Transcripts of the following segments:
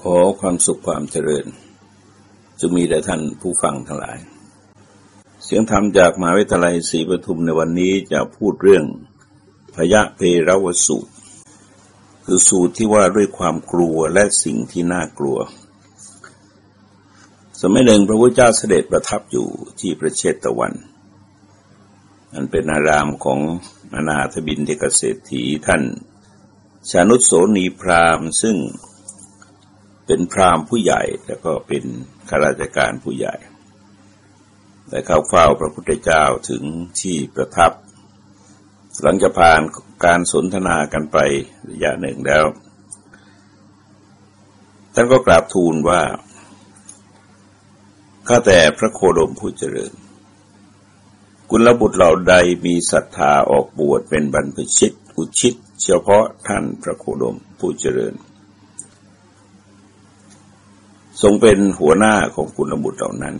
ขอความสุขความเจริญจะมีแด่ท่านผู้ฟังทั้งหลาย เสียงธรรมจากมหาวิทยาลัยศรีปทุมในวันนี้จะพูดเรื่องพยะเพรวสูตร คือสูตรที่ว่าด้วยความกลัวและสิ่งที่น่ากลัว สมัยหนึ่งพระพุทธเจ้าเสด็จประทับอยู่ที่ประเชตตะวัน อันเป็นอารามของอนาถบินเดกเศรษฐีท่าน ชานุสโสนีพรามซึ่ง เป็นพราหมณ์ผู้ใหญ่แล้วก็เป็นข้าราชการผู้ใหญ่แต่เข้าเฝ้าพระพุทธเจ้าถึงที่ประทับ หลังจากผ่านการสนทนากันไประยะหนึ่งแล้ว ท่านก็กราบทูลว่าข้าแต่พระโคดมผู้เจริญ กุลบุตรเหล่าใดมีศรัทธาออกบวชเป็นบรรพชิตอุชิต เฉพาะท่านพระโคดมผู้เจริญ ทรงเป็นหัวหน้าของคุณบุตรเหล่านั้น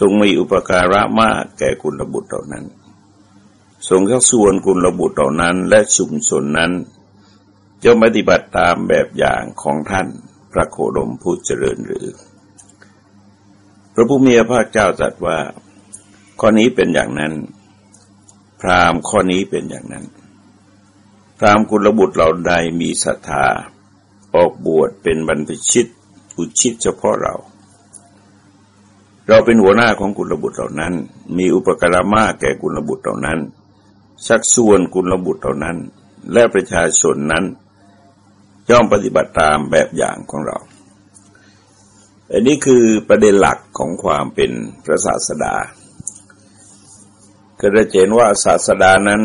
ทรงมีอุปการะมากแก่คุณบุตรเหล่านั้น ทรงชักส่วนคุณบุตรเหล่านั้นและชุมชนนั้นจะปฏิบัติตามแบบอย่างของท่านพระโคดมผู้เจริญหรือ พระผู้มีพระเจ้าตรัสว่า ข้อนี้เป็นอย่างนั้น พรามข้อนี้เป็นอย่างนั้น พรามกุลบุตรเหล่าใดมีศรัทธาออกบวชเป็นบรรพชิต อุชิตเฉพาะเรา เราเป็นหัวหน้าของกุลบุตรเหล่านั้น มีอุปการะมากแก่กุลบุตรเหล่านั้นชักส่วนกุลบุตรเหล่านั้น และประชาชนนั้นย่อมปฏิบัติตามแบบอย่างของเรา อันนี้คือประเด็นหลักของความเป็นพระศาสดาก็จะเห็นว่าศาสดานั้น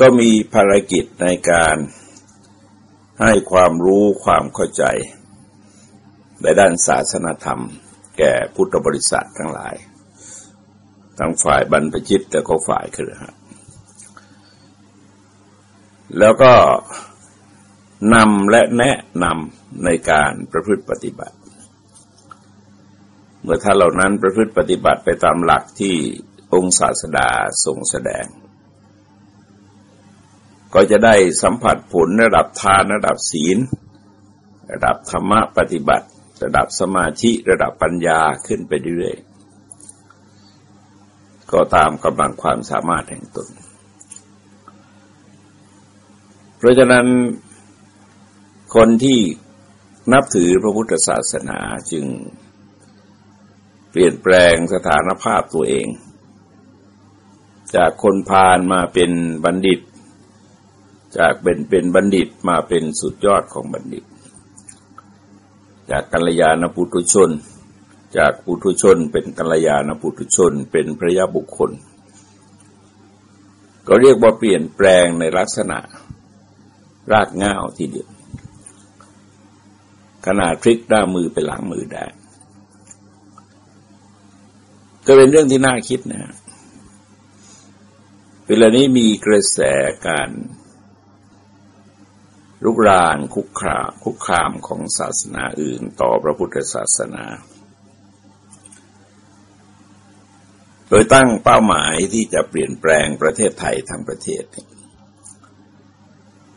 ก็มีภารกิจในการ ให้ความรู้ความเข้าใจ ในด้านศาสนธรรม แก่พุทธบริษัททั้งหลาย ทั้งฝ่ายบรรพชิตและก็ฝ่ายครือขัดแล้วก็นำและแนะนำในการประพฤติปฏิบัติ เมื่อท่านเหล่านั้นประพฤติปฏิบัติไปตามหลักที่องค์ศาสดาทรงแสดง ก็จะได้สัมผัสผลระดับทานระดับศีล ระดับธรรมะปฏิบัติ ระดับสมาธิระดับปัญญาขึ้นไปเรื่อยๆก็ตามกำลังความสามารถแห่งตน เพราะฉะนั้นคนที่นับถือพระพุทธศาสนาจึงเปลี่ยนแปลงสถานภาพตัวเอง จากคนพาลมาเป็นบัณฑิต จากเป็นเป็นบัณฑิตมาเป็นสุดยอดของบัณฑิต จากกัลยาณปุถุชน จากปุถุชน เป็นกัลยาณปุถุชน เป็นพระยาบุคคล ก็เรียกว่าเปลี่ยนแปลงในลักษณะรากง่าวทีเดียวขนาดพลิกหน้ามือไปหลังมือได้ก็เป็นเรื่องที่น่าคิดนะเวลานี้มีกระแสการ ลุกรานคุกคาคุกคามของศาสนาอื่นต่อพระพุทธศาสนา โดยตั้งเป้าหมายที่จะเปลี่ยนแปลงประเทศไทยทั้งประเทศ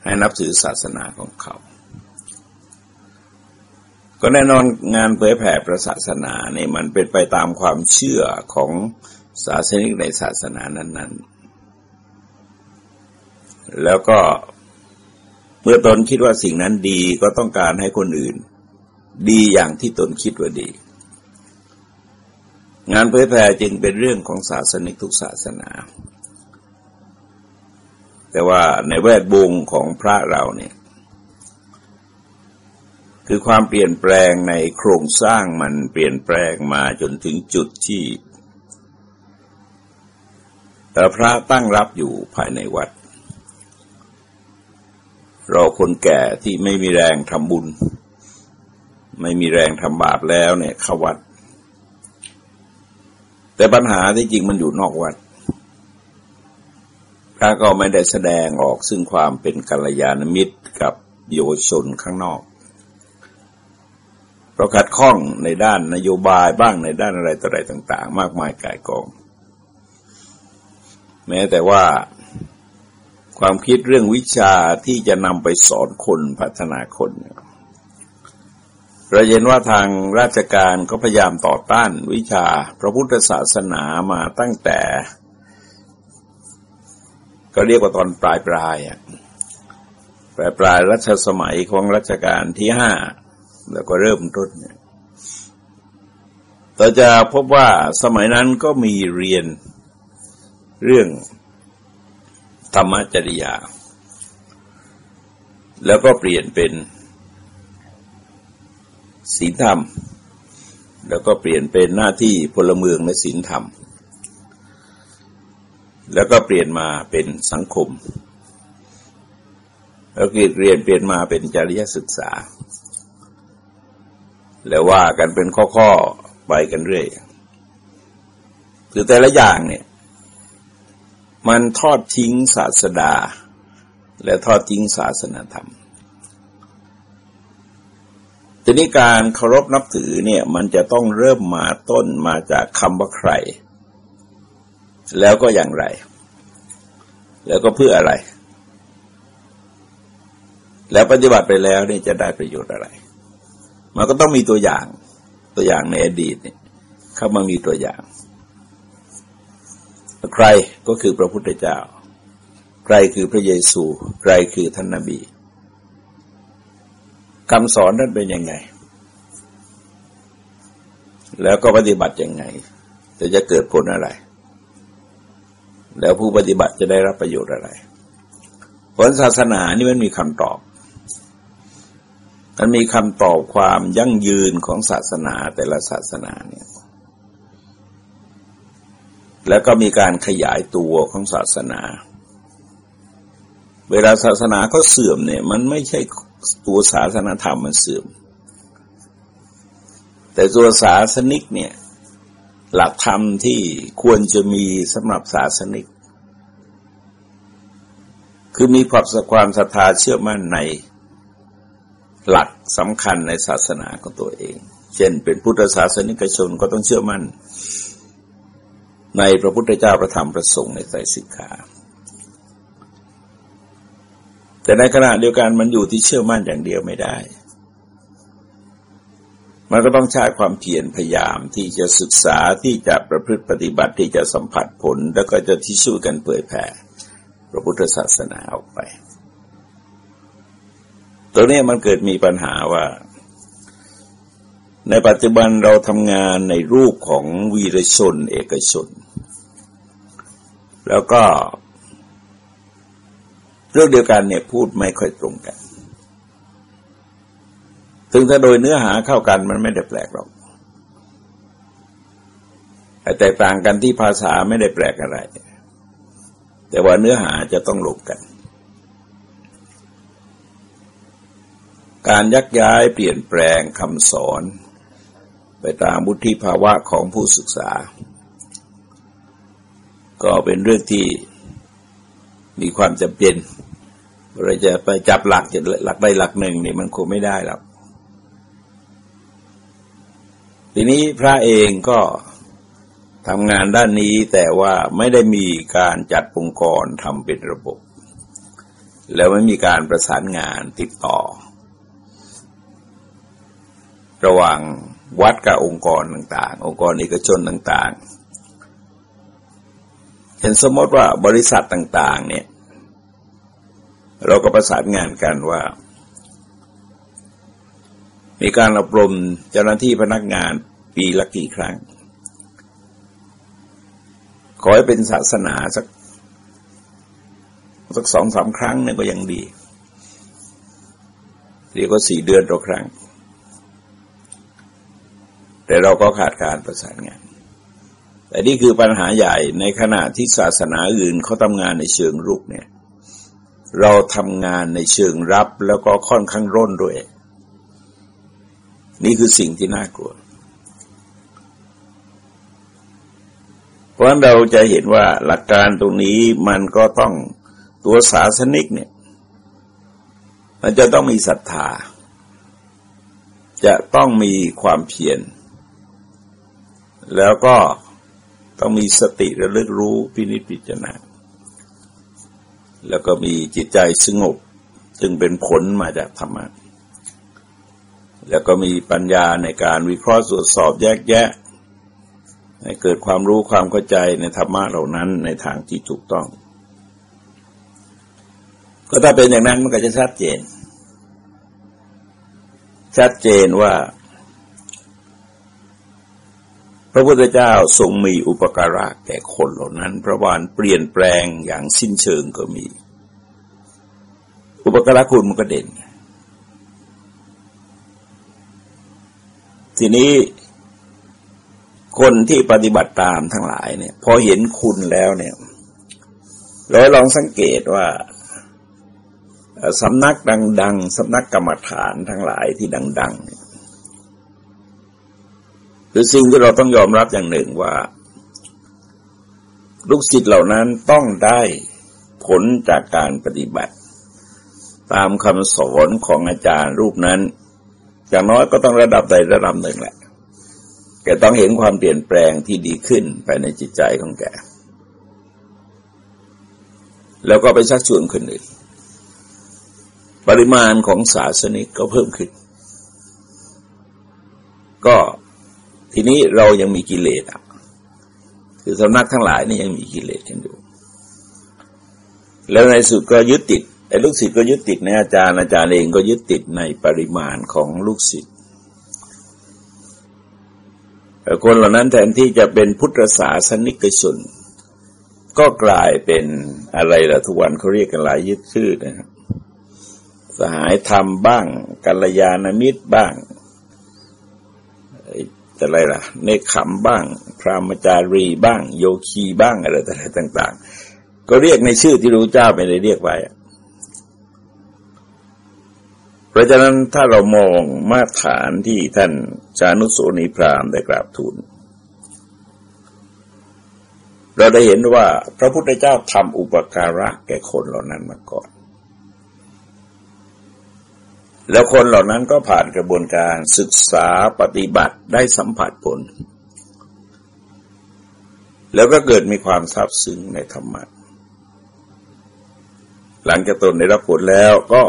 ให้นับถือศาสนาของเขา ก็แน่นอนงานเผยแผ่พระศาสนาเนี่ยมันเป็นไปตามความเชื่อของศาสนิกในศาสนานั้น ๆ แล้วก็ เมื่อตนคิดว่าสิ่งนั้นดีก็ต้องการให้คนอื่น ดีอย่างที่ตนคิดว่าดี งานเผยแผ่จึงเป็นเรื่องของศาสนิกทุกศาสนา แต่ว่าในแวดวงของพระเราเนี่ย คือความเปลี่ยนแปลงในโครงสร้างมันเปลี่ยนแปลงมาจนถึงจุดที่แต่พระตั้งรับอยู่ภายในวัด เราคนแก่ที่ไม่มีแรงทำบุญ ไม่มีแรงทำบาปแล้วเนี่ยเข้าวัด แต่ปัญหาที่จริงมันอยู่นอกวัดพระก็ไม่ได้แสดงออกซึ่งความเป็นกัลยาณมิตรกับโยชนข้างนอกเราขัดข้องในด้านนโยบายบ้างในด้านอะไรต่ออะไรต่าง ๆ มากมายกายกอง แม้แต่ว่า ความคิดเรื่องวิชาที่จะนำไปสอนคนพัฒนาคนเราเห็นว่าทางราชการก็พยายามต่อต้านวิชาพระพุทธศาสนามาตั้งแต่ ก็เรียกว่าตอนปลายปลายอะปลายปลายรัชสมัยของรัชกาลที่ห้าแล้วก็เริ่มต้นเนี่ยเราจะพบว่าสมัยนั้นก็มีเรียนเรื่อง ธรรมจริยา แล้วก็เปลี่ยนเป็นศีลธรรม แล้วก็เปลี่ยนเป็นหน้าที่พลเมืองในศีลธรรม แล้วก็เปลี่ยนมาเป็นสังคม แล้วก็เรียนเปลี่ยนมาเป็นจริยศึกษา แล้วว่ากันเป็นข้อๆไปกันเรื่อย คือแต่ละอย่างเนี่ย มันทอดทิ้งศาสดา และทอดทิ้งศาสนาธรรมทีนี้การเคารพนับถือเนี่ยมันจะต้องเริ่มมาต้นมาจากคำว่าใคร แล้วก็อย่างไร แล้วก็เพื่ออะไร แล้วปฏิบัติไปแล้วนี่จะได้ประโยชน์อะไร มันก็ต้องมีตัวอย่างตัวอย่างในอดีตเนี่ยเข้ามามีตัวอย่าง ใครก็คือพระพุทธเจ้า ใครคือพระเยซู ใครคือท่านนบีคำสอนนั้นเป็นยังไง แล้วก็ปฏิบัติยังไง จะจะเกิดผลอะไร แล้วผู้ปฏิบัติจะได้รับประโยชน์อะไร ผลศาสนานี่มันมีคำตอบ มันมีคำตอบความยั่งยืนของศาสนาแต่ละศาสนาเนี่ย แล้วก็มีการขยายตัวของศาสนา เวลาศาสนาก็เสื่อมเนี่ย มันไม่ใช่ตัวศาสนาธรรมมันเสื่อม แต่ตัวศาสนิกเนี่ย หลักธรรมที่ควรจะมีสำหรับศาสนิก คือมีความความศรัทธาเชื่อมั่นในหลักสำคัญในศาสนาของตัวเอง เช่นเป็นพุทธศาสนิกชนก็ต้องเชื่อมั่น ในพระพุทธเจ้าประธรรมประสงค์ในใจสิกขา แต่ในขณะเดียวกันมันอยู่ที่เชื่อมั่นอย่างเดียวไม่ได้ มันก็ต้องใช้ความเพียรพยายามที่จะศึกษาที่จะประพฤติปฏิบัติที่จะสัมผัสผล แล้วก็จะที่ช่วยกันเผยแผ่พระพุทธศาสนาออกไป ตัวนี้มันเกิดมีปัญหาว่าในปัจจุบันเราทำงานในรูปของวีรชน เอกชน แล้วก็ เรื่องเดียวกันเนี่ย พูดไม่ค่อยตรงกัน ถึงถ้าโดยเนื้อหาเข้ากันมันไม่ได้แปลกหรอกแต่ตกต่างกันที่ภาษาไม่ได้แปลกอะไร แต่ว่าเนื้อหาจะต้องลงกัน การยักย้ายเปลี่ยนแปลงคำสอน ไปตามบุธิภาวะของผู้ศึกษา ก็เป็นเรื่องที่มีความจำเป็นเราจะไปจับหลักจะหลักใดหลักหนึ่งนี่มันคงไม่ได้หรอกทีนี้พระเองก็ทำงานด้านนี้แต่ว่าไม่ได้มีการจัดองค์กรทำเป็นระบบ แล้วไม่มีการประสานงานติดต่อ ระหว่างวัดกับองค์กรต่าง ๆ องค์กรเอกชนต่าง ๆ เห็นสมมติว่าบริษัทต่าง ๆ เนี่ย เราก็ประสานงานกันว่า มีการอบรมเจ้าหน้าที่พนักงานปีละกี่ครั้ง ขอให้เป็นศาสนาสักสักสองสามครั้งเนี่ยก็ยังดี เรียกว่าสี่เดือนต่อครั้ง แต่เราก็ขาดการประสานงาน แต่นี่คือปัญหาใหญ่ในขณะที่ศาสนาอื่นเขาทำงานในเชิงรุกเนี่ย เราทำงานในเชิงรับแล้วก็ค่อนข้างร่นด้วย นี่คือสิ่งที่น่ากลัว เพราะฉะนั้นเราจะเห็นว่าหลักการตรงนี้มันก็ต้องตัวศาสนิกเนี่ย มันจะต้องมีศรัทธา จะต้องมีความเพียรแล้วก็ ต้องมีสติระลึกรู้พินิจพิจารณาแล้วก็มีจิตใจสงบซึ่งเป็นผลมาจากธรรมะแล้วก็มีปัญญาในการวิเคราะห์ตรวจสอบแยกแยะ ให้เกิดความรู้ความเข้าใจในธรรมะเหล่านั้นในทางที่ถูกต้อง ก็ถ้าเป็นอย่างนั้นมันก็จะชัดเจน ชัดเจนว่า พระพุทธเจ้าทรงมีอุปการะแก่คนเหล่านั้นพระวานเปลี่ยนแปลงอย่างสิ้นเชิงก็มี อุปการะคุณมันก็เด่น ทีนี้คนที่ปฏิบัติตามทั้งหลายเนี่ย พอเห็นคุณแล้วเนี่ยเราลองสังเกตว่าสำนักดัง ๆสำนักกรรมฐานทั้งหลายที่ดัง ๆ คือสิ่งที่เราต้องยอมรับอย่างหนึ่งว่า ลูกศิษย์เหล่านั้นต้องได้ผลจากการปฏิบัติ ตามคำสอนของอาจารย์รูปนั้น อย่างน้อยก็ต้องระดับใดระดับหนึ่งแหละแกต้องเห็นความเปลี่ยนแปลงที่ดีขึ้นไปในจิตใจของแก แล้วก็ไปชักชวนคนอื่น ปริมาณของศาสนิกก็เพิ่มขึ้น ก็ ทีนี้เรายังมีกิเลสอะ คือสำนักทั้งหลายนี่ยังมีกิเลสกันอยู่ แล้วในสุดก็ยึดติดไอ้ลูกศิษย์ก็ยึดติดในอาจารย์อาจารย์เองก็ยึดติดในปริมาณของลูกศิษย์คนเหล่านั้นแทนที่จะเป็นพุทธศาสนิกชนก็กลายเป็นอะไรล่ะทุกวันเขาเรียกกันหลายยึดชื่อนะครับ สหายธรรมบ้างกัลยาณมิตรบ้าง อะไรล่ะ เนคขมบ้าง พรามจารีบ้าง โยคีบ้างอะไรต่าง ๆ ก็เรียกในชื่อที่รู้เจ้าไม่ได้เรียกไว้เพราะฉะนั้นถ้าเรามองมาตรฐานที่ท่านชานุโสนีพรามได้กราบทูลเราได้เห็นว่าพระพุทธเจ้าทำอุปการะแก่คนเหล่านั้นมาก่อน แล้วคนเหล่านั้นก็ผ่านกระบวนการศึกษาปฏิบัติได้สัมผัสผล แล้วก็เกิดมีความซาบซึ้งในธรรมะหลังจากตนได้รับผลแล้วก็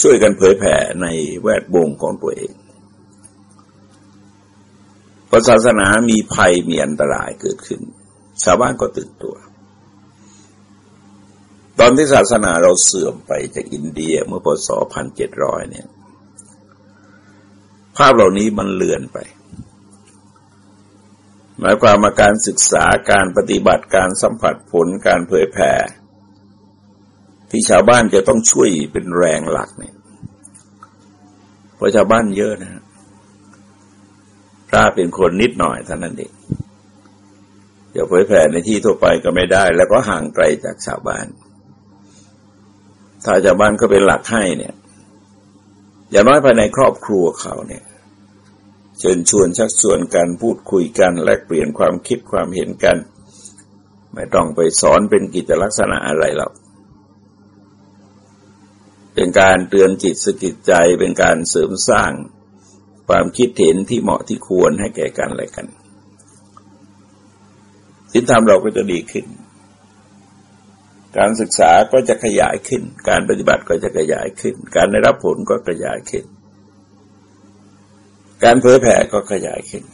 ช่วยกันเผยแผ่ในแวดวงของตัวเองพอศาสนามีภัยมีอันตรายเกิดขึ้น ชาวบ้านก็ตื่นตัว ตอนที่ศาสนาเราเสื่อมไปจากอินเดียเมื่อพศพันเจ็ดร้อยเนี่ย ภาพเหล่านี้มันเลือนไป หมายความมาการศึกษาการปฏิบัติการสัมผัสผลการเผยแผ่ที่ชาวบ้านจะต้องช่วยเป็นแรงหลักเนี่ยเพราะชาวบ้านเยอะนะพระเป็นคนนิดหน่อยเท่านั้นเองจะเผยแผ่ในที่ทั่วไปก็ไม่ได้ แล้วก็ห่างไกลจากชาวบ้าน ถ้าชาวบ้านก็เป็นหลักให้เนี่ย อย่างน้อยภายในครอบครัวเขาเนี่ย เชิญชวนชักชวนกันพูดคุยกันแลกเปลี่ยนความคิดความเห็นกัน ไม่ต้องไปสอนเป็นกิจลักษณะอะไรหรอกเป็นการเตือนจิตสกิดใจเป็นการเสริมสร้างความคิดเห็นที่เหมาะที่ควรให้แก่กันอะไรกันสินธรรมเราก็จะดีขึ้น การศึกษาก็จะขยายขึ้น การปฏิบัติก็จะขยายขึ้น การได้รับผลก็ขยายขึ้น การเผยแผ่ก็ขยายขึ้น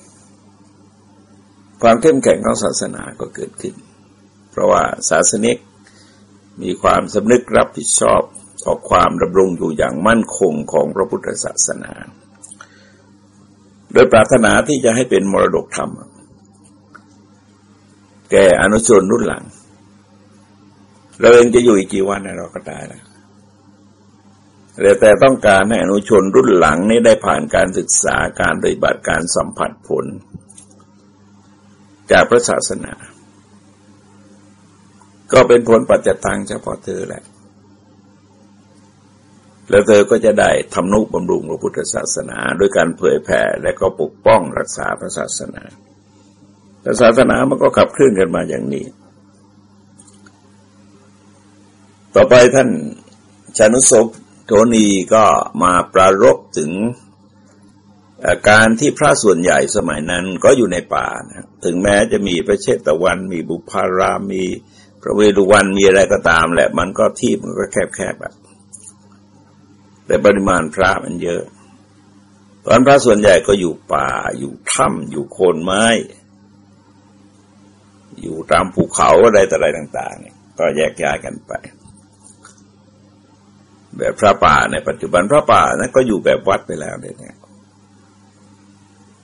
ความเข้มแข็งของศาสนาก็เกิดขึ้น เพราะว่าศาสนิกมีความสำนึกรับผิดชอบต่อความดำรงอยู่อย่างมั่นคงของพระพุทธศาสนา โดยปรารถนาที่จะให้เป็นมรดกธรรม แก่อนุชนรุ่นหลัง เราเองจะอยู่อีกกี่วันเราก็ตายแล้วแต่ต้องการให้อนุชนรุ่นหลังนี้ได้ผ่านการศึกษาการปฏิบัติการสัมผัสผล จากพระศาสนา ก็เป็นผลปัจจตังเฉพาะเธอแหละ แล้วเธอก็จะได้ทำนุบำรุงพระพุทธศาสนา ด้วยการเผยแผ่และก็ปกป้องรักษาพระศาสนาศาสนามันก็ขับเคลื่อนกันมาอย่างนี้ ต่อไปท่านชานุศพโทนีก็มาปรารบถึงาการที่พระส่วนใหญ่สมัยนั้นก็อยู่ในป่านะถึงแม้จะมีพระเชตวัน มีบุพารามีพระเวรุวันมีอะไรก็ตามแหละ มันก็ที่มันก็แคบๆแบบแต่ปริมาณพระมันเยอะ ตอนพระส่วนใหญ่ก็อยู่ป่า อยู่ถ้ำอยู่โคนไม้ อยู่ตามภูเขาอะไรต่ออะไรต่าง ๆ ก็แยกย้ายกันไป แบบพระป่าในปัจจุบันพระป่านั้นก็อยู่แบบวัดไปแล้วเนี่ย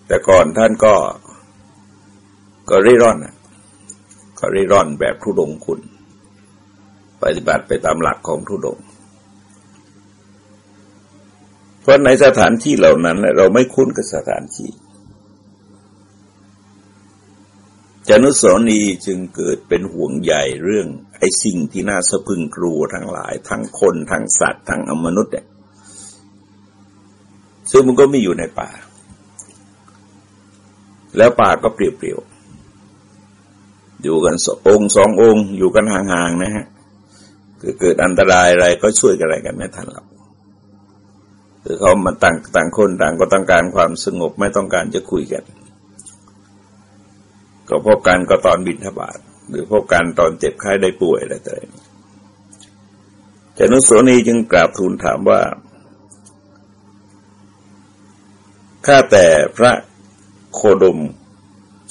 แต่ก่อนท่านก็ก็ริร่อนก็ริร่อนแบบทุดงคุณ ปฏิบัติไปตามหลักของทุดง เพราะในสถานที่เหล่านั้นเราไม่คุ้นกับสถานที่ จนุสรณีจึงเกิดเป็นห่วงใหญ่เรื่องไอ้สิ่งที่น่าสะพึงกลัวทั้งหลาย ทั้งคนทั้งสัตว์ทั้งอมนุษย์เนี่ยซึ่งมันก็มีอยู่ในป่า แล้วป่าก็เปรียวๆอยู่กันองค์สององค์ อยู่กันห่างๆนะฮะคือเกิดอันตรายอะไรก็ช่วยกันอะไรกันไม่ทันหรอกคือเขามาต่างต่างคนต่างก็ต้องการความสงบไม่ต้องการจะคุยกัน ก็พบกันก็ตอนบินทบาทหรือพบกันตอนเจ็บไข้ได้ป่วยอะไรต่างๆจนุโสนีจึงกราบทูลถามว่าข้าแต่พระโคดม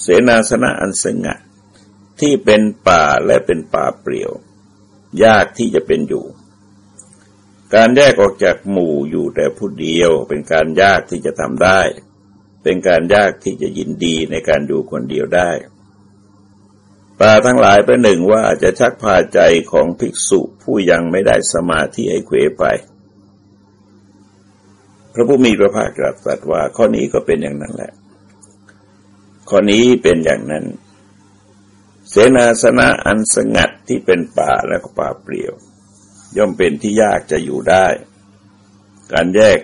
เสนาสนะอันสงัดที่เป็นป่าและเป็นป่าเปลี่ยว ยากที่จะเป็นอยู่ การแยกออกจากหมู่อยู่แต่ผู้เดียวเป็นการยากที่จะทำได้ เป็นการยากที่จะยินดีในการอยู่คนเดียวได้ป่าทั้งหลายประหนึ่งว่าจะชักพาใจของภิกษุผู้ยังไม่ได้สมาธิให้เขวไป พระผู้มีพระภาคตรัสว่าข้อนี้ก็เป็นอย่างนั้นแหละ ข้อนี้เป็นอย่างนั้น เสนาสนะอันสงัดที่เป็นป่าและก็ป่าเปลี่ยว ย่อมเป็นที่ยากจะอยู่ได้ การแยก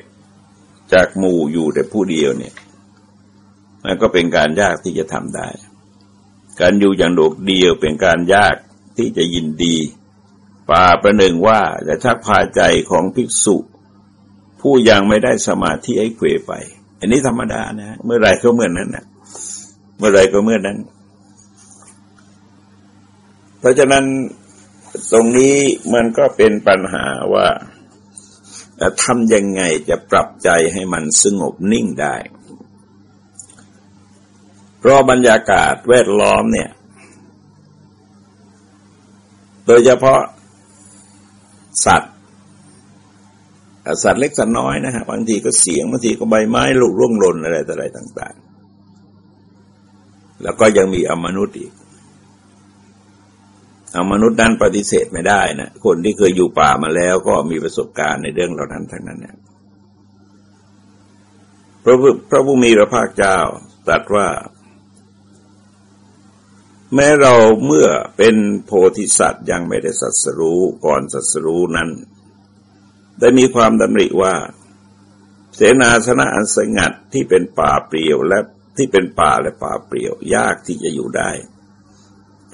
จากหมู่อยู่แต่ผู้เดียวเนี่ย มันก็เป็นการยากที่จะทำได้ การอยู่อย่างโดดเดี่ยวเป็นการยากที่จะยินดีป่าประหนึ่งว่าจะชักพาใจของภิกษุ ผู้ยังไม่ได้สมาธิให้เควไป อันนี้ธรรมดานะเมื่อไรก็เมื่อนนั้นนะเมื่อไรก็เมื่อนั้น เพราะฉะนั้นตรงนี้มันก็เป็นปัญหาว่าทำยังไงจะปรับใจให้มันสงบนิ่งได้ เพราะบรรยากาศแวดล้อมเนี่ย โดยเฉพาะสัตว์ สัตว์เล็กสัตว์น้อยนะฮะบางทีก็เสียงบางทีก็ใบไม้ลูกร่วงหล่นอะไรต่ออะไรต่าง ๆ แล้วก็ยังมีอมนุษย์อีกอมนุษย์นั้นปฏิเสธไม่ได้นะคนที่เคยอยู่ป่ามาแล้วก็มีประสบการณ์ในเรื่องเหล่านั้นทั้งนั้นเนี่ยพระพระผู้มีพระภาคเจ้าตรัสว่า แม้เราเมื่อเป็นโพธิสัตว์ยังไม่ได้สัสรู้ก่อนสัสรู้นั้น ได้มีความดำริว่า เสนาสนะอันสงัดที่เป็นป่าเปลี่ยวและที่เป็นป่าและป่าเปลี่ยว ยากที่จะอยู่ได้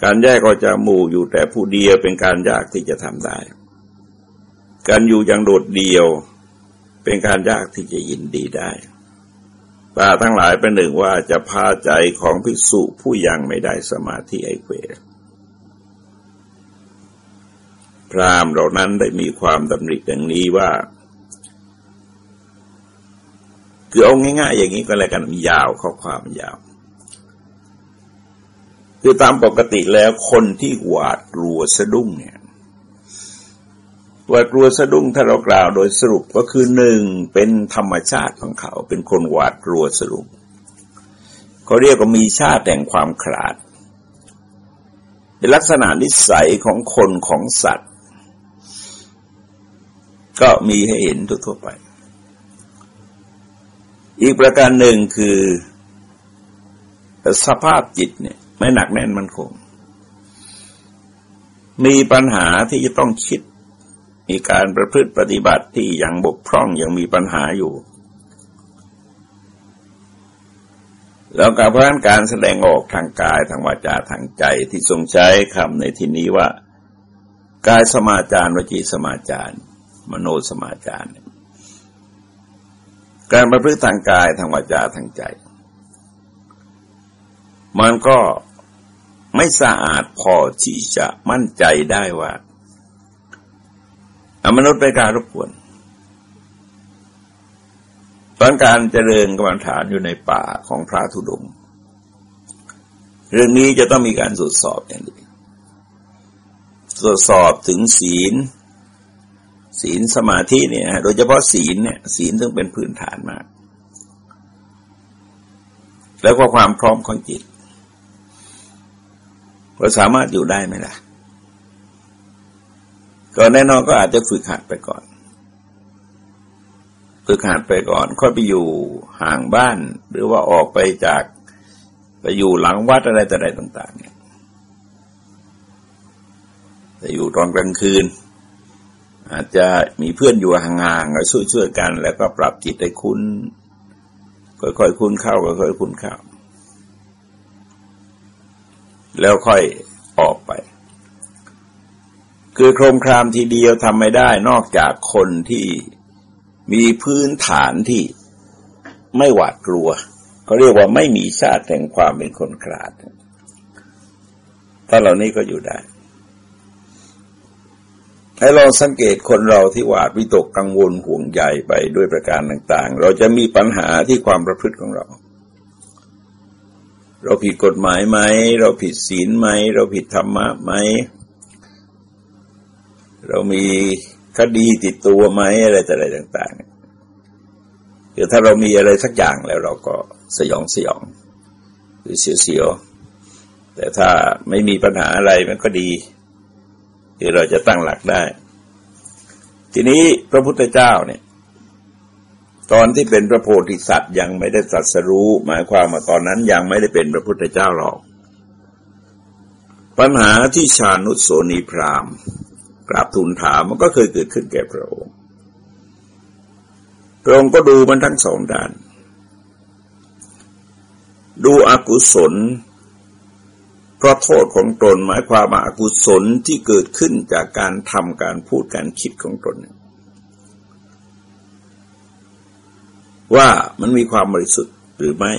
การแยกออกจากหมู่อยู่แต่ผู้เดียวเป็นการยากที่จะทำได้ การอยู่อย่างโดดเดียว เป็นการยากที่จะยินดีได้ ป่าทั้งหลายเป็นหนึ่งว่าจะพาใจของภิกษุผู้ยังไม่ได้สมาธิไอเควพรามเหล่านั้นได้มีความดำริอย่างนี้ว่า คือเอาง่าย ๆ อย่างนี้ก็แล้วกันยาวข้อความยาว คือตามปกติแล้วคนที่หวาดกลัวสะดุ้งเนี่ย วาดกลัวสะดุ้งถ้าเรากล่าวโดยสรุปก็คือหนึ่งเป็นธรรมชาติของเขา เป็นคนหวาดกลัวสรุปเขาเรียกว่ามีชาติแห่งความขลาด เป็นลักษณะนิสัยของคนของสัตว์ ก็มีให้เห็นทั่วไป อีกประการหนึ่งคือสภาพจิตเนี่ยไม่หนักแน่นมันคง มีปัญหาที่จะต้องคิด มีการประพฤติปฏิบัติที่ยังบกพร่องยังมีปัญหาอยู่ แล้วการพัฒนการแสดงออกทางกายทางวาจาทางใจที่ทรงใช้คำในที่นี้ว่ากายสมาจารวจีสมาจารมโนสมาจารการประพฤติทางกายทางวาจาทางใจ มันก็ไม่สะอาดพอที่จะมั่นใจได้ว่า มนุษย์เป็นการรบกวนตอนการเจริญกรรมฐานอยู่ในป่าของพระธุดงค์เรื่องนี้จะต้องมีการตรวจสอบอย่างดีตรวจสอบถึงศีล ศีลสมาธิเนี่ยโดยเฉพาะศีลเนี่ยศีลต้องเป็นพื้นฐานมาก แล้วก็ความพร้อมของจิตเราสามารถอยู่ได้ไหมล่ะ ก็แน่นอนก็อาจจะฝึกหัดไปก่อน ฝึกหัดไปก่อน ค่อยไปอยู่ห่างบ้าน หรือว่าออกไปจากไปอยู่หลังวัดอะไรแต่ใดต่าง ๆ เนี่ยแต่อยู่ตอนกลางคืน อาจจะมีเพื่อนอยู่ห่างๆก็ช่วยๆกัน แล้วก็ปรับจิตให้คุ้นค่อยๆคุ้นเข้าค่อยๆคุ้นเข้าแล้วค่อยออกไป คือโครมครามทีเดียวทำไม่ได้นอกจากคนที่มีพื้นฐานที่ไม่หวาดกลัวเขาเรียกว่าไม่มีชาติแห่งความเป็นคนขลาดถ้าเหล่านี้ก็อยู่ได้ให้ลองสังเกตคนเราที่หวาดวิตกกังวลห่วงใยไปด้วยประการต่าง ๆ เราจะมีปัญหาที่ความประพฤติของเรา เราผิดกฎหมายไหม เราผิดศีลไหม เราผิดธรรมะไหม เรามีคดีติดตัวไหมอะไรแต่อะไรต่างๆคือถ้าเรามีอะไรสักอย่างแล้วเราก็สยองสยอง หรือเสียวๆ แต่ถ้าไม่มีปัญหาอะไรมันก็ดีคือเราจะตั้งหลักได้ ทีนี้พระพุทธเจ้าเนี่ยตอนที่เป็นพระโพธิสัตว์ยังไม่ได้ตรัสรู้ หมายความว่าตอนนั้นยังไม่ได้เป็นพระพุทธเจ้าหรอก ปัญหาที่ชานุสโสนีพราม กราบทูลถามมันก็เคยเกิดขึ้นแก่พระองค์ พระองค์ก็ดูมันทั้งสองด้าน ดูอกุศลเพราะโทษของตนหมายความว่าอกุศลที่เกิดขึ้นจากการทำการพูดการคิดของตน ว่ามันมีความบริสุทธิ์หรือไม่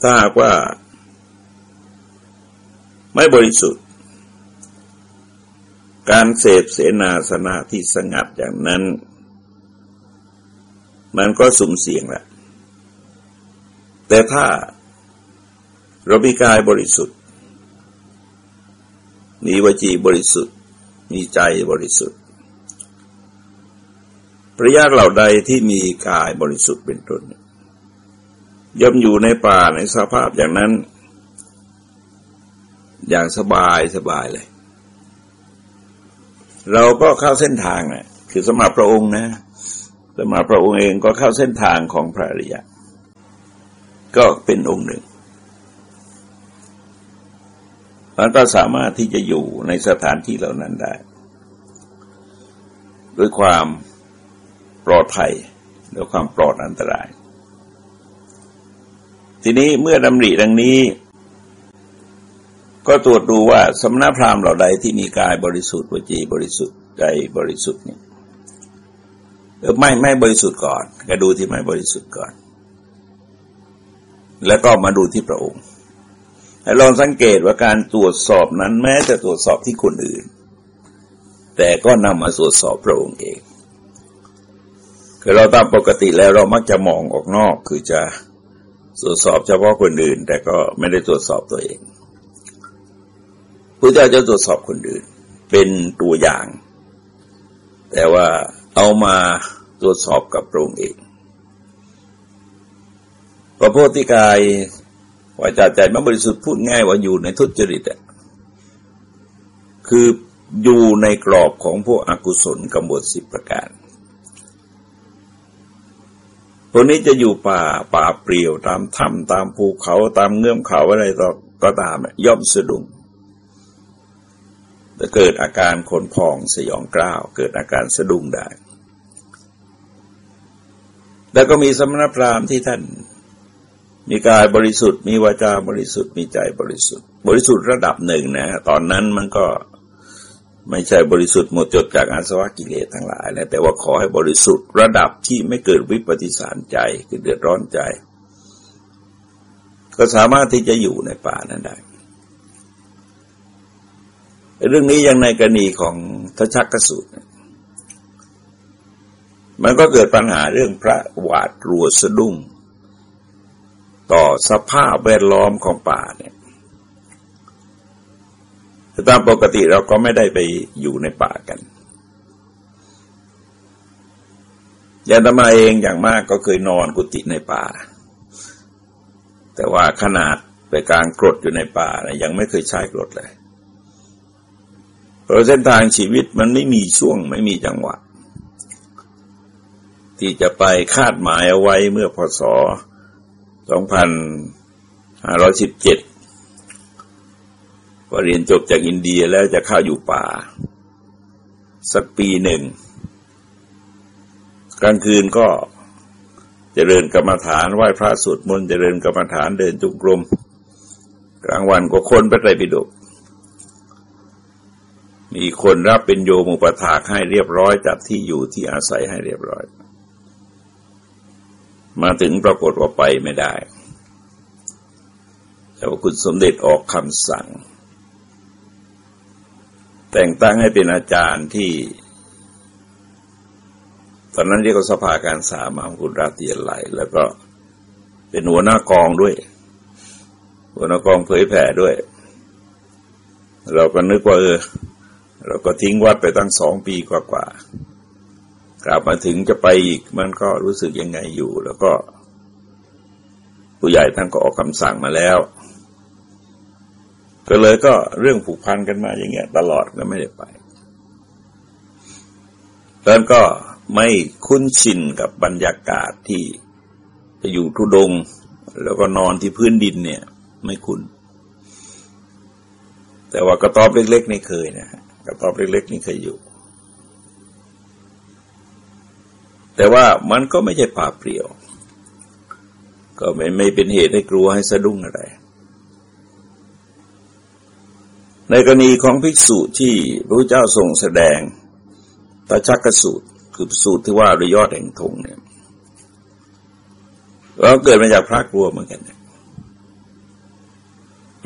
ถ้าหากว่า ไม่บริสุทธิ์ การเสพเสนาสนะที่สงัดอย่างนั้น มันก็สุ่มเสี่ยงแหละ แต่ถ้าเรามีกายบริสุทธิ์ มีวจีบริสุทธิ์ มีใจบริสุทธิ์พระญาติเหล่าใดที่มีกายบริสุทธิ์เป็นต้นย่อมอยู่ในป่าในสภาพอย่างนั้น อย่างสบายสบายเลย เราก็เข้าเส้นทางนะคือสมัครพระองค์นะ สมัครพระองค์เองก็เข้าเส้นทางของพระอริยะ ก็เป็นองค์หนึ่งมันก็สามารถที่จะอยู่ในสถานที่เหล่านั้นได้ ด้วยความปลอดภัยด้วยความปลอดอันตราย ทีนี้เมื่อดำริดังนี้ ก็ตรวจดูว่าสมณพราหมณ์เหล่าใดที่มีกายบริสุทธิ์วจีบริสุทธิ์ใจบริสุทธิ์นี่ไม่ไม่บริสุทธิ์ก่อน ก็ดูที่ไม่บริสุทธิ์ก่อน แล้วก็มาดูที่พระองค์ให้ลองสังเกตว่าการตรวจสอบนั้นแม้จะตรวจสอบที่คนอื่น แต่ก็นำมาตรวจสอบพระองค์เองคือเราตามปกติแล้วเรามักจะมองออกนอก คือจะตรวจสอบเฉพาะคนอื่น แต่ก็ไม่ได้ตรวจสอบตัวเอง พระเจ้าจะตรวจสอบคนอื่น เป็นตัวอย่าง แต่ว่าเอามาตรวจสอบกับพระองค์เองพระโพธิกายว่าจาใจมันบริสุทธิ์พูดง่ายว่าอยู่ในทุจริตอะคืออยู่ในกรอบของพวกอกุศลกำบฏสิบประการคนนี้จะอยู่ป่าป่าเปลี่ยวตามถ้ำตามภูเขาตามเงื่อมเขาอะไรต่อก็ตามย่อมสะดุ้ง จะเกิดอาการขนพองสยองกล้าว เกิดอาการสะดุ้งได้ แล้วก็มีสมณพราหมณ์ที่ท่าน มีกายบริสุทธิ์ มีวาจาบริสุทธิ์ มีใจบริสุทธิ์ บริสุทธิ์ระดับหนึ่งนะตอนนั้นมันก็ไม่ใช่บริสุทธิ์หมดจดจากอาสวะกิเลสทั้งหลายนะแต่ว่าขอให้บริสุทธิ์ระดับที่ไม่เกิดวิปฏิสารใจคือเดือดร้อนใจ ก็สามารถที่จะอยู่ในป่านั้นได้ เรื่องนี้ยังในกรณีของทชักกสูตร มันก็เกิดปัญหาเรื่องพระหวาดรัวสะดุ้ง ต่อสภาพแวดล้อมของป่าเนี่ยแต่ตามปกติเราก็ไม่ได้ไปอยู่ในป่ากันยันตมาเองอย่างมากก็เคยนอนกุฏิในป่า แต่ว่าขนาดไปกลางกรดอยู่ในป่านะยังไม่เคยใช้กรดเลย เพราะเส้นทางชีวิตมันไม่มีช่วงไม่มีจังหวะ ที่จะไปคาดหมายเอาไว้เมื่อพศ 2517พอเรียนจบจากอินเดียแล้วจะเข้าอยู่ป่า สักปีหนึ่ง กลางคืนก็จเจริญกรรมฐานไหว้พระสวดมนต์เจริญกรรมฐานเดินจุกรม กลางวันก็คนไปไตรปิฎก มีคนรับเป็นโยมุปถากให้เรียบร้อยจัดที่อยู่ที่อาศัยให้เรียบร้อย มาถึงปรากฏว่าไปไม่ได้ แต่ว่าคุณสมเด็จออกคำสั่ง แต่งตั้งให้เป็นอาจารย์ที่ ตอนนั้นเรียกว่าสภาการสามามกุฎราตียไหลแล้วก็เป็นหัวหน้ากองด้วย หัวหน้ากองเผยแผ่ด้วย เราก็นึกว่าเออ เราก็ทิ้งวัดไปตั้งสองปีกว่าๆกลับมาถึงจะไปอีกมันก็รู้สึกยังไงอยู่ แล้วก็ผู้ใหญ่ท่านก็ออกคำสั่งมาแล้ว ก็เลยก็เรื่องผูกพันกันมาอย่างเงี้ย ตลอดก็ไม่ได้ไปตอนก็ไม่คุ้นชินกับบรรยากาศที่จะอยู่ทุดง แล้วก็นอนที่พื้นดินเนี่ย ไม่คุ้น แต่ว่ากระต๊อบเล็กๆนี่เคยนะ กระต๊อบเล็กๆนี่เคยอยู่ แต่ว่ามันก็ไม่ใช่ป่าเปลี่ยว ก็ไม่ไม่เป็นเหตุให้กลัวให้สะดุ้งอะไร ในกรณีของภิกษุที่พระเจ้าทรงแสดงตาชักกสูตรคือสูตรที่ว่าด้วยยอดแห่งธงเนี่ยเราเกิดมาจากพระกลัวเหมือนกัน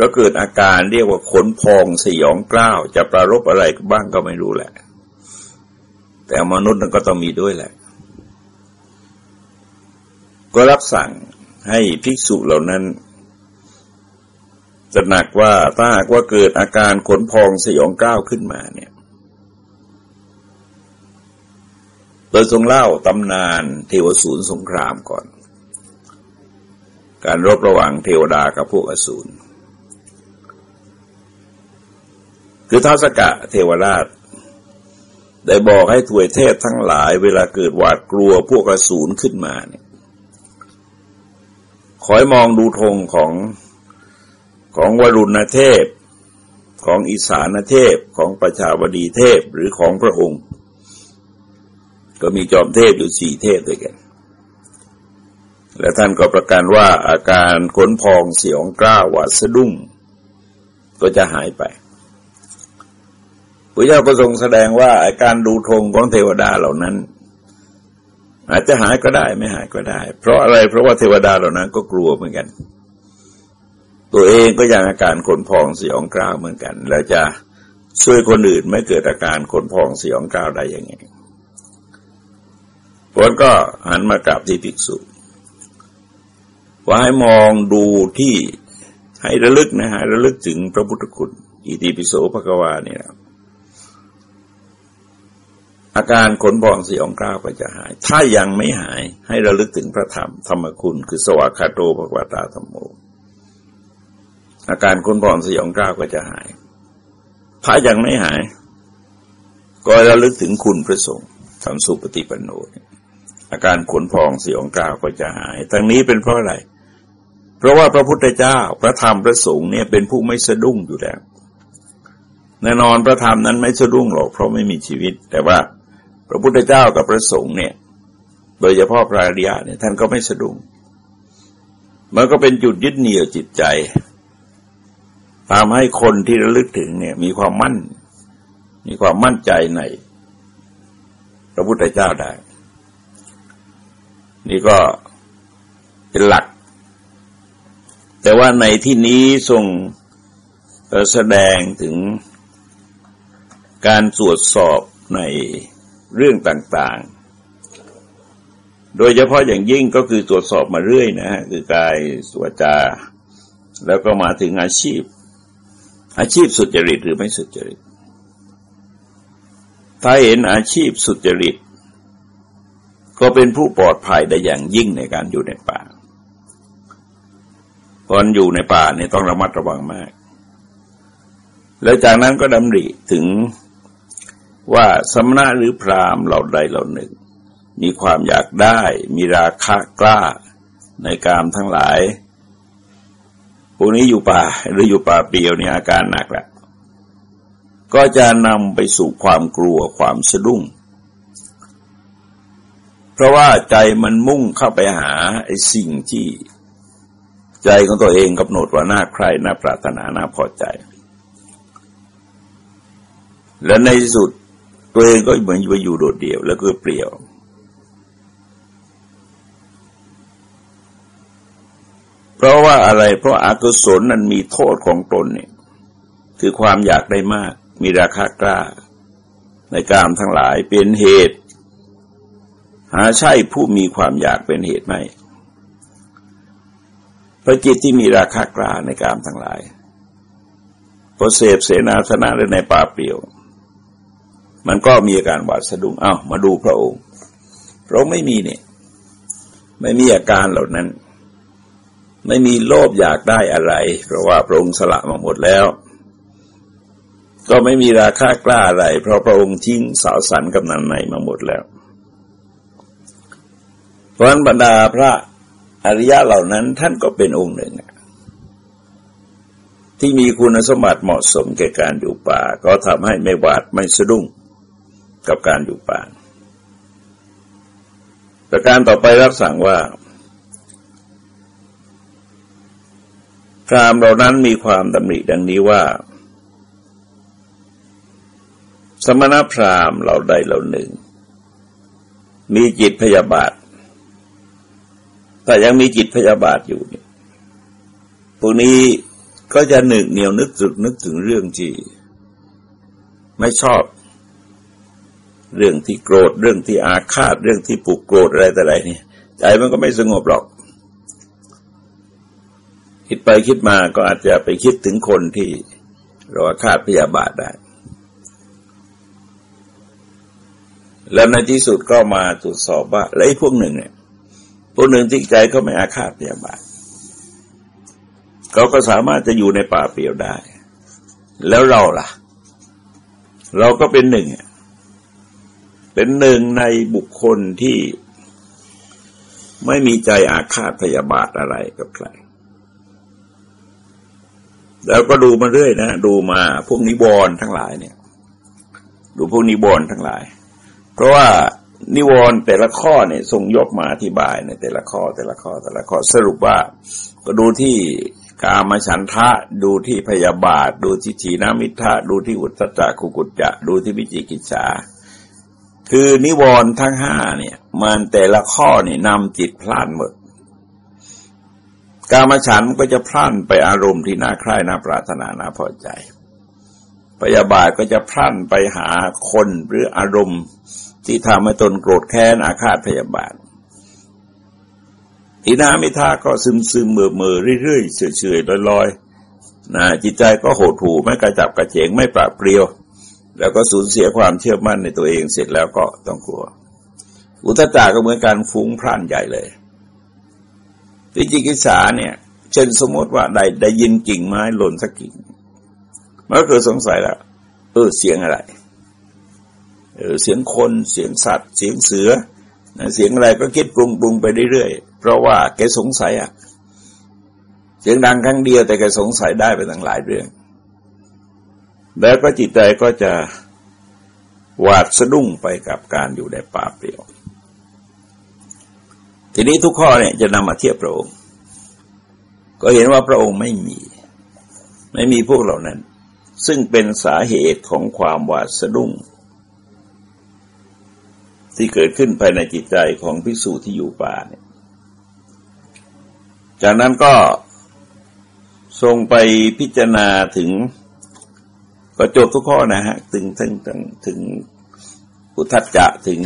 เราเกิดอาการเรียกว่าขนพองสยองกล้าว จะประรบอะไรบ้างก็ไม่รู้แหละ แต่มนุษย์นั้นก็ต้องมีด้วยแหละ ก็รับสั่งให้ภิกษุเหล่านั้นจะหนักว่าถ้าหากว่าเกิดอาการขนพองสยองก้าวขึ้นมาเนี่ยโดยทรงเล่าตำนานเทวสูรสงครามก่อน การรบระหว่างเทวดากับพวกอสูร คือท้าสกะเทวราช ได้บอกให้ถวยเทพทั้งหลาย เวลาเกิดหวาดกลัวพวกอสูรขึ้นมาเนี่ยคอยมองดูธงของของวรุณเทพ ของอิสานเทพของประชาวดีเทพหรือของพระองค์ ก็มีจอมเทพอยู่สี่เทพด้วยกัน และท่านก็ประกันว่าอาการขนพองเสียงกล้าวาดสะดุ้งก็จะหายไป พระเจ้าก็ทรงแสดงว่าอาการดูธงของเทวดาเหล่านั้น อาจจะหายก็ได้ไม่หายก็ได้ เพราะอะไรเพราะว่าเทวดาเหล่านั้นก็กลัวเหมือนกัน ตัวเองก็ยังอาการขนพองสยองกล้าวเหมือนกัน แล้วจะช่วยคนอื่นไม่เกิดอาการขนพองสยองกล้าวได้ยังไงผลก็หันมากราบที่ภิกษุว่าให้มองดูที่ให้ระลึกนะฮะระลึกถึงพระพุทธคุณอิติปิโสภควาเนี่ย อาการขนพองสยองกล้าวก็จะหาย ถ้ายังไม่หายให้ระลึกถึงพระธรรมธรรมคุณคือสวากาโตภควตาธรรมโม อาการคนพองสยองกล้าวก็จะหาย ถ้ายังไม่หาย ก็ระลึกถึงคุณพระสงฆ์ทำสุปฏิปันโนอาการขนพองสยองกล้าวก็จะหาย ทั้งนี้เป็นเพราะอะไร เพราะว่าพระพุทธเจ้าพระธรรมพระสงฆ์เนี่ยเป็นผู้ไม่สะดุ้งอยู่แล้วแน่นอนพระธรรมนั้นไม่สะดุ้งหรอกเพราะไม่มีชีวิต แต่ว่า พระพุทธเจ้ากับพระสงฆ์เนี่ย โดยเฉพาะพระอริยะเนี่ยท่านก็ไม่สะดุ้งมันก็เป็นจุดยึดเหนี่ยวจิตใจทำให้คนที่ระลึกถึงเนี่ย มีความมั่น มีความมั่นใจในพระพุทธเจ้าได้ นี่ก็เป็นหลัก แต่ว่าในที่นี้ทรงแสดงถึงการตรวจสอบใน เรื่องต่างๆ โดยเฉพาะอย่างยิ่งก็คือตรวจสอบมาเรื่อยนะฮะคือกายสวจา แล้วก็มาถึงอาชีพ อาชีพสุจริตหรือไม่สุจริต ถ้าเห็นอาชีพสุจริต ก็เป็นผู้ปลอดภัยได้อย่างยิ่งในการอยู่ในป่าตอนอยู่ในป่าเนี่ยต้องระมัดระวังมาก แล้วจากนั้นก็ดำริถึง ว่าสมณะหรือพราหมณ์เราใดเราหนึ่ง มีความอยากได้มีราคะกล้าในกามทั้งหลายพวกนี้อยู่ป่าหรืออยู่ป่าเปลี่ยวนี่อาการหนักแหละก็จะนำไปสู่ความกลัวความสะดุ้ง เพราะว่าใจมันมุ่งเข้าไปหาไอ้สิ่งที่ใจของตัวเองกำหนดว่าน่าใคร่น่าปรารถนาน่าพอใจ และในที่สุด ตัวเองก็เหมือนไปอยู่โดดเดี่ยว แล้วก็เปลี่ยว เพราะว่าอะไร เพราะอากุศลนั้นมีโทษของตนเนี่ย คือความอยากได้มาก มีราคากล้า ในกามทั้งหลายเป็นเหตุ หาใช่ผู้มีความอยากเป็นเหตุไหมพระจิตที่มีราคากล้าในกามทั้งหลายพอเสพเสนาสนะหรือในป่าเปลี่ยว มันก็มีอาการหวาดสะดุ้งอ้าวมาดูพระองค์ พระองค์ไม่มีเนี่ยไม่มีอาการเหล่านั้น ไม่มีโลภอยากได้อะไร เพราะว่าพระองค์สละมาหมดแล้วก็ไม่มีราคากล้าอะไร เพราะพระองค์ทิ้งสาวสันกำนันในมาหมดแล้ว เพราะนั้นบรรดาพระอริยะเหล่านั้นท่านก็เป็นองค์หนึ่ง ที่มีคุณสมบัติเหมาะสมแก่การอยู่ป่า ก็ทำให้ไม่หวาดไม่สะดุ้ง กับการอยู่ป่า ประการต่อไปรับสั่งว่า พรามเหล่านั้นมีความดำริดังนี้ว่า สมณพราหมณ์เราใดเหล่าหนึ่ง มีจิตพยาบาทถ้ายังมีจิตพยาบาทอยู่เนี่ยพวกนี้ก็จะหนึกเหนียวนึกถึงนึกถึงเรื่องที่ไม่ชอบ เรื่องที่โกรธเรื่องที่อาฆาตเรื่องที่ปุกโกรธอะไรแต่ไรเนี่ยใจมันก็ไม่สงบหรอก คิดไปคิดมาก็อาจจะไปคิดถึงคนที่เราอาฆาตพยาบาทได้ แล้วในที่สุดก็มาตรวจสอบว่าแล้วไอ้พวกหนึ่งเนี่ยคนหนึ่งที่ใจเขาไม่อาฆาตพยาบาทเขาก็สามารถจะอยู่ในป่าเปลี่ยวได้ แล้วเราล่ะ เราก็เป็นหนึ่ง เป็นหนึ่งในบุคคลที่ไม่มีใจอาฆาตพยาบาทอะไรกับใคร แล้วก็ดูมาเรื่อยนะ ดูมาพวกนิวรณ์ทั้งหลายเนี่ย ดูพวกนิวรณ์ทั้งหลาย เพราะว่านิวรณ์แต่ละข้อเนี่ยทรงยกมาอธิบายในแต่ละข้อแต่ละข้อแต่ละข้อสรุปว่า ก็ดูที่กามฉันทะ ดูที่พยาบาท ดูที่ถีนามิทะ ดูที่อุตตะกุกุจจะ ดูที่วิจิกิจฉา คือนิวรณ์ทั้งห้าเนี่ย มันแต่ละข้อนี่นำจิตพลานหมดกามฉันก็จะพล่านไปอารมณ์ที่น่าใคร่น่าปรารถนาน่าพอใจพยาบาทก็จะพล่านไปหาคนหรืออารมณ์ที่ทำให้ตนโกรธแค้นอาฆาตพยาบาททีนามิทาก็ซึมซึมเมื่อเมื่อเรื่อยๆเฉยๆลอยๆนะจิตใจก็โหดหูไม่กระจับกระเฉงไม่ปราบเปรียว แล้วก็สูญเสียความเชื่อมั่นในตัวเองเสร็จแล้วก็ต้องกลัว อุตจาก็เหมือนการฟุ้งพร่านใหญ่เลยวิจิกิจฉาเนี่ยเช่นสมมติว่าได้ได้ยินกิ่งไม้หล่นสักกิ่งมันก็เกิดสงสัยแล้วเออเสียงอะไรเออเสียงคนเสียงสัตว์ เสียงเสือเสียงอะไรก็คิดปรุงปรุงไปเรื่อยๆเพราะว่าแกสงสัยอะเสียงดังครั้งเดียวแต่แกสงสัยได้ไปตั้งหลายเรื่อง แล้วก็จิตใจก็จะหวาดสะดุ้งไปกับการอยู่ในป่าเปลี่ยว ทีนี้ทุกข้อเนี่ยจะนำมาเทียบพระองค์ ก็เห็นว่าพระองค์ไม่มี ไม่มีพวกเหล่านั้น ซึ่งเป็นสาเหตุของความหวาดสะดุ้ง ที่เกิดขึ้นภายในจิตใจของพิสูจน์ที่อยู่ป่าเนี่ยจากนั้นก็ทรงไปพิจารณาถึง ก็จบทุกข้อนะฮะ ถึงถึงถึงถึงอุทัจจะถึง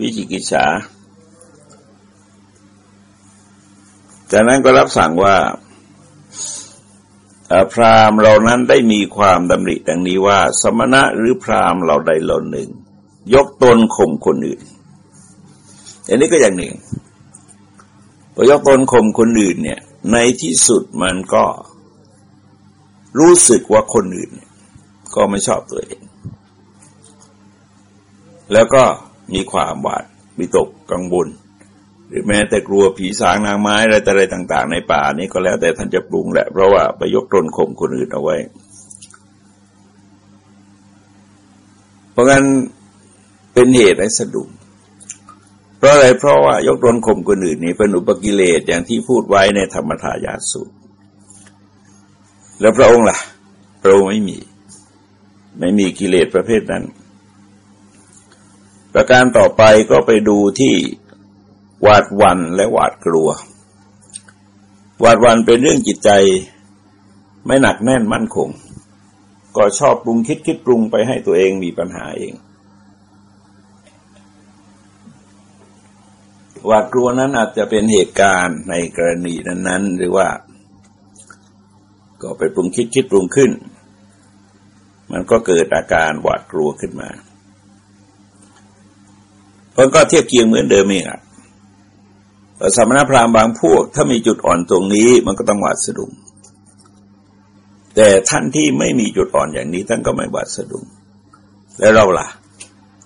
วิจิกิจฉาจากนั้นก็รับสั่งว่าพราหมณ์เรานั้นได้มีความดำริดังนี้ว่า สมณะหรือพราหมณ์เราใดเหล่าหนึ่ง ยกตนข่มคนอื่น อันนี้ก็อย่างหนึ่งพอยกตนข่มคนอื่นเนี่ย ในที่สุดมันก็รู้สึกว่าคนอื่น ก็ไม่ชอบตัวเอง แล้วก็มีความหวาดวิตกกังวลหรือแม้แต่กลัวผีสางนางไม้อะไรแต่อะไรต่าง ๆ ในป่านี้ก็แล้วแต่ท่านจะปรุงแหละ เพราะว่าไปยกตนข่มคนอื่นเอาไว้ เพราะงั้นเป็นเหตุให้สะดุ้งเพราะอะไรเพราะว่ายกตนข่มคนอื่นนี่เป็นอุปกิเลสอย่างที่พูดไว้ในธรรมทายาสูตรแล้วพระองค์ล่ะ พระองค์ไม่มี ไม่มีกิเลสประเภทนั้น ประการต่อไปก็ไปดูที่หวาดวันและหวาดกลัว หวาดวันเป็นเรื่องจิตใจไม่หนักแน่นมั่นคง ก็ชอบปรุงคิดคิดปรุงไปให้ตัวเองมีปัญหาเอง หวาดกลัวนั้นอาจจะเป็นเหตุการณ์ในกรณีนั้น ๆ หรือว่า ก็ไปปรุงคิดคิดปรุงขึ้น มันก็เกิดอาการหวาดกลัวขึ้นมาเพราะก็เทียบเคียงเหมือนเดิมเองอะสมณพราหมณ์บางพวก ถ้ามีจุดอ่อนตรงนี้มันก็ต้องหวาดสะดุ้งแต่ท่านที่ไม่มีจุดอ่อนอย่างนี้ท่านก็ไม่หวาดสะดุ้งแล้วเราล่ะ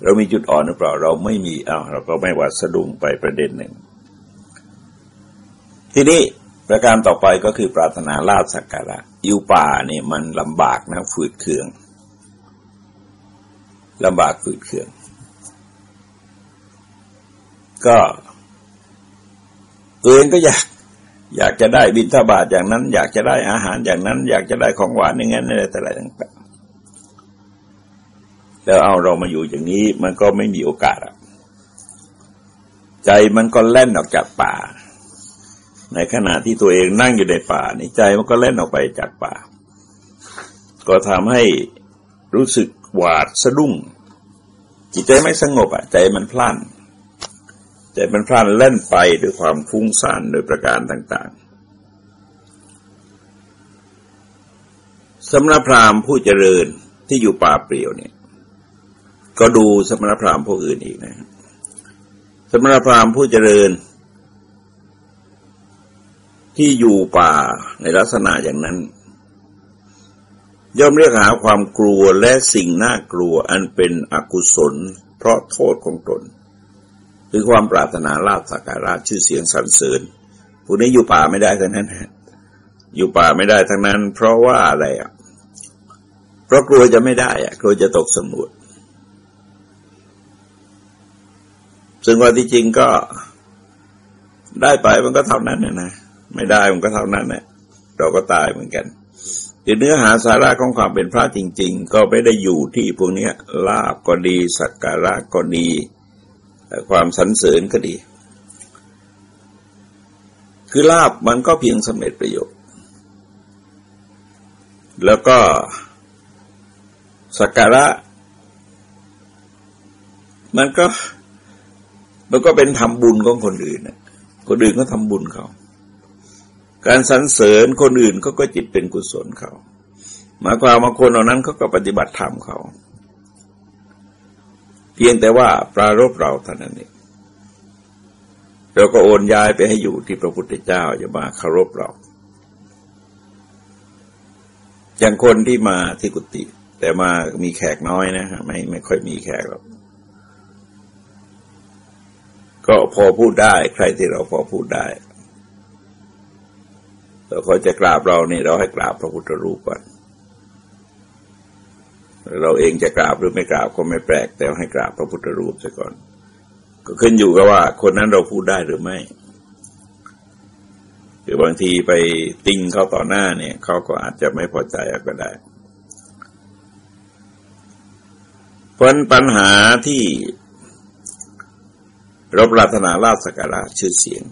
เรามีจุดอ่อนหรือเปล่า เราไม่มีอ้าวเราก็ไม่หวาดสะดุ้งไปประเด็นหนึ่ง ทีนี้ประการต่อไปก็คือปรารถนาลาบสักการะอยู่ป่าเนี่ยมันลำบากนะฝืดเคือง ลำบากฝืดเคือง ก็ตัวเองก็อยาก อยากจะได้บิณฑบาตอย่างนั้น อยากจะได้อาหารอย่างนั้น อยากจะได้ของหวานอย่างนั้นอะไรแต่อะไรต่างๆแล้วเอาเรามาอยู่อย่างนี้ มันก็ไม่มีโอกาสใจมันก็แล่นออกจากป่า ในขณะที่ตัวเองนั่งอยู่ในป่านี่ใจมันก็เล่นออกไปจากป่า ก็ทำให้รู้สึก หวาดสะดุ้ง จิตใจไม่สงบอะ ใจมันพล่านแต่มันพลานเล่นไปด้วยความฟุ้งซ่านโดยประการต่างๆสำนักพราหมณ์ผู้เจริญที่อยู่ป่าเปลี่ยวเนี่ย ก็ดูสมณพราหมณ์ผู้อื่นอีกนะ สมณพราหมณ์ผู้เจริญ ที่อยู่ป่าในลักษณะอย่างนั้น ย่อมเรียกหาความกลัวและสิ่งน่ากลัวอันเป็นอกุศล เพราะโทษของตนคือความปรารถนาลาภสักการะชื่อเสียงสรรเสริญพวกนี้อยู่ป่าไม่ได้ทั้งนั้นอยู่ป่าไม่ได้ทั้งนั้น เพราะว่าอะไรอะเพราะกลัวจะไม่ได้อะกลัวจะตกสมุดซึ่งว่าที่จริงก็ได้ไปมันก็เท่านั้นนะไม่ได้มันก็เท่านั้นแหละเราก็ตายเหมือนกัน เนื้อหาสาระของความเป็นพระจริง ๆ ก็ไม่ได้อยู่ที่พวกนี้ลาบก็ดีสักการะก็ดี ความสรรเสริญก็ดี คือลาบมันก็เพียงสำเร็จประโยชน์ แล้วก็สักการะ มันก็ มันก็เป็นทำบุญของคนอื่นนะคนอื่นก็ทำบุญเขา การสรรเสริญคนอื่นเขาก็จิตเป็นกุศลเขาหมายความว่าคนเหล่านั้นเขาก็ปฏิบัติธรรมเขา เพียงแต่ว่าปรารบเราเท่านั้นเองเราก็โอนย้ายไปให้อยู่ที่พระพุทธเจ้าอย่ามาเคารพเรา อย่างคนที่มาที่กุฏิแต่มามีแขกน้อยนะฮะไม่ไม่ค่อยมีแขกหรอกก็พอพูดได้ ใครที่เราพอพูดได้ เขาจะกราบเราเนี่ยเราให้กราบพระพุทธรูปก่อนเราเองจะกราบหรือไม่กราบก็ไม่แปลก แต่ให้กราบพระพุทธรูปซะก่อน ก็ขึ้นอยู่กับว่า คนนั้นเราพูดได้หรือไม่หรือบางทีไปติงเขาต่อหน้าเนี่ยเขาก็อาจจะไม่พอใจก็ได้เพราะปัญหาที่เราปรารถนาลาภสักการะชื่อเสียง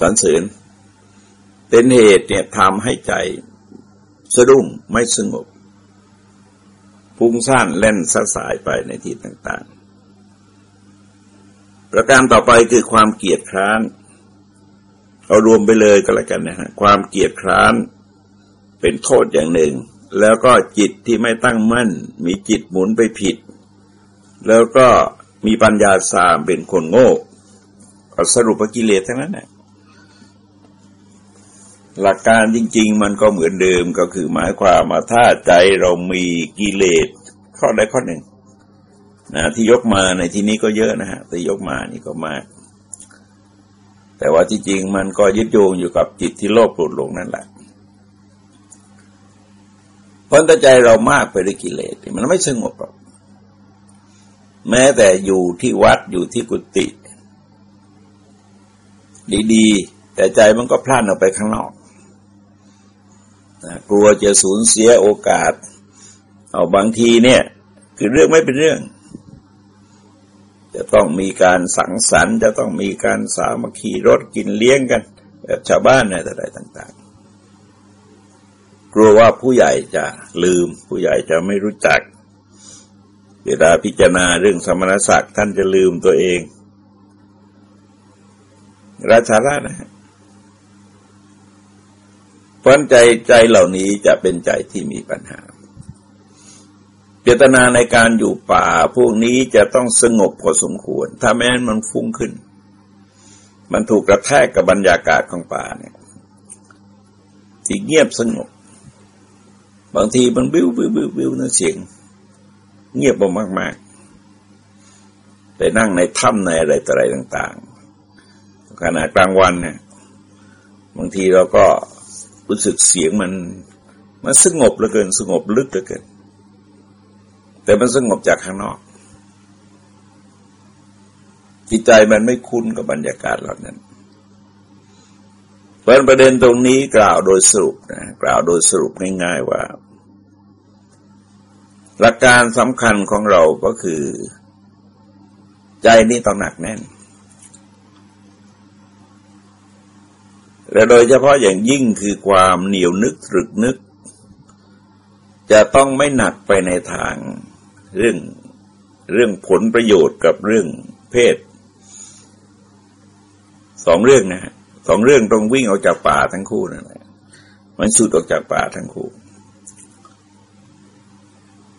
สรรเสริญ เป็นเหตุเนี่ยทำให้ใจสะดุ้งไม่สงบพุ่งซ่านเล่นสะสายไปในที่ต่างๆ ประการต่อไปคือความเกียดคร้าน เอารวมไปเลยก็แล้วกันนะฮะความเกียดคร้านเป็นโทษอย่างหนึ่ง แล้วก็จิตที่ไม่ตั้งมั่น มีจิตหมุนไปผิด แล้วก็มีปัญญาสามเป็นคนโง่สรุปกิเลสทั้งนั้นแหละ หลักการจริง ๆ มันก็เหมือนเดิมก็คือหมายความมาถ้าใจเรามีกิเลสข้อใดข้อหนึ่งนะที่ยกมาในที่นี้ก็เยอะนะฮะแต่ยกมานี่ก็มาก แต่ว่าที่จริงมันก็ยึดโยงอยู่กับจิตที่โลภโกรธหลงนั่นแหละเพราะใจเรามากไปด้วยกิเลสมันไม่สงบหรอกแม้แต่อยู่ที่วัดอยู่ที่กุฏิดีๆ แต่ใจมันก็พลานออกไปข้างนอก กลัวจะสูญเสียโอกาส เอาบางทีเนี่ย คือเรื่องไม่เป็นเรื่อง จะต้องมีการสังสรรค์จะต้องมีการสามัคคีรถกินเลี้ยงกัน แบบชาวบ้านในอะไรต่างๆ กลัวว่าผู้ใหญ่จะลืม ผู้ใหญ่จะไม่รู้จัก เวลาพิจารณาเรื่องสมณศักดิ์ท่านจะลืมตัวเอง ราชารานะ เพราะใจใจเหล่านี้จะเป็นใจที่มีปัญหา เจตนาในการอยู่ป่าพวกนี้จะต้องสงบพอสมควร ถ้าแม้นมันฟุ้งขึ้น มันถูกกระแทกกับบรรยากาศของป่าเนี่ยที่เงียบสงบบางทีมันบิ้วบิ้วบิ้วบิ้วนะเสียง เงียบมากมากไปนั่งในถ้ำในอะไรต่ออะไรต่าง ๆ ขณะกลางวันเนี่ยบางทีเราก็ รู้สึกเสียงมันมันสงบเหลือเกิน สงบลึกเหลือเกิน แต่มันสงบจากข้างนอก จิตใจมันไม่คุ้นกับบรรยากาศเหล่านั้นเพราะประเด็นตรงนี้กล่าวโดยสรุปนะกล่าวโดยสรุปง่ายๆว่า หลักการสำคัญของเราก็คือ ใจนี่ต้องหนักแน่น และโดยเฉพาะอย่างยิ่งคือความเหนียวนึกตรึกนึก จะต้องไม่หนักไปในทางเรื่องเรื่องผลประโยชน์กับเรื่องเพศสองเรื่องนะสองเรื่องตรงวิ่งออกจากป่าทั้งคู่นั่นแหละมันสุดออกจากป่าทั้งคู่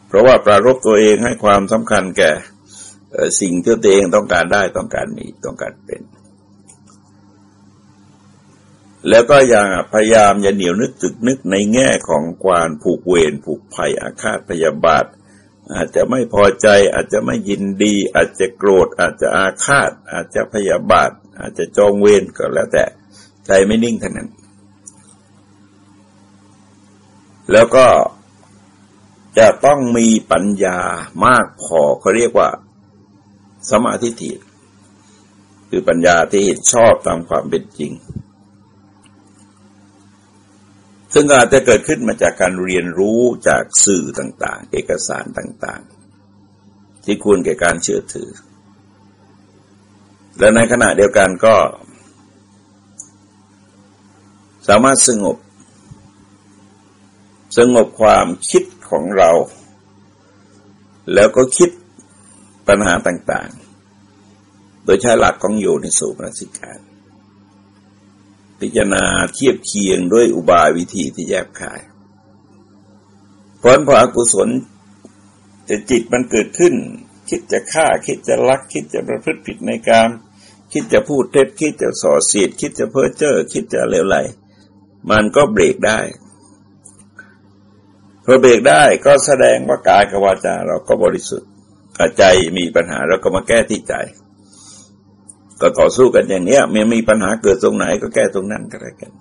เพราะว่าปรารบตัวเองให้ความสำคัญแก่สิ่งที่ตัวเองต้องการได้ต้องการมีต้องการเป็น แล้วก็อย่าพยายามอย่าเหนียวนึกตึกนึกในแง่ของความผูกเวรผูกภัยอาฆาตพยาบาท อาจจะไม่พอใจอาจจะไม่ยินดี อาจจะโกรธ อาจจะอาฆาต อาจจะพยาบาท อาจจะจองเวรก็แล้วแต่ใจไม่นิ่งเท่านั้น แล้วก็จะต้องมีปัญญามากพอเขาเรียกว่า สมาธิถิคือปัญญาที่เห็นชอบตามความเป็นจริง ซึ่งอาจจะเกิดขึ้นมาจากการเรียนรู้จากสื่อต่าง ๆ เอกสารต่าง ๆ ที่ควรแก่การเชื่อถือ และในขณะเดียวกันก็ สามารถสงบ สงบความคิดของเรา แล้วก็คิดปัญหาต่าง ๆ โดยใช้หลักของโยนิสูปนสิการ พิจารณาเทียบเคียงด้วยอุบายวิธีที่แยบคาย เพราะพออกุศลจะจิตมันเกิดขึ้น คิดจะฆ่าคิดจะลัก คิดจะประพฤติผิดในการ คิดจะพูดเท็จคิดจะส่อเสียด คิดจะเพ้อเจ้อคิดจะเลวไหล มันก็เบรกได้พอเบรกได้ก็แสดงว่ากายกับวาจาเราก็บริสุทธิ์ใจมีปัญหาเราก็มาแก้ที่ใจ ก็ต่อสู้กันอย่างเนี้ยมันมีปัญหาเกิดตรงไหนก็แก้ตรงนั้นก็ได้กัน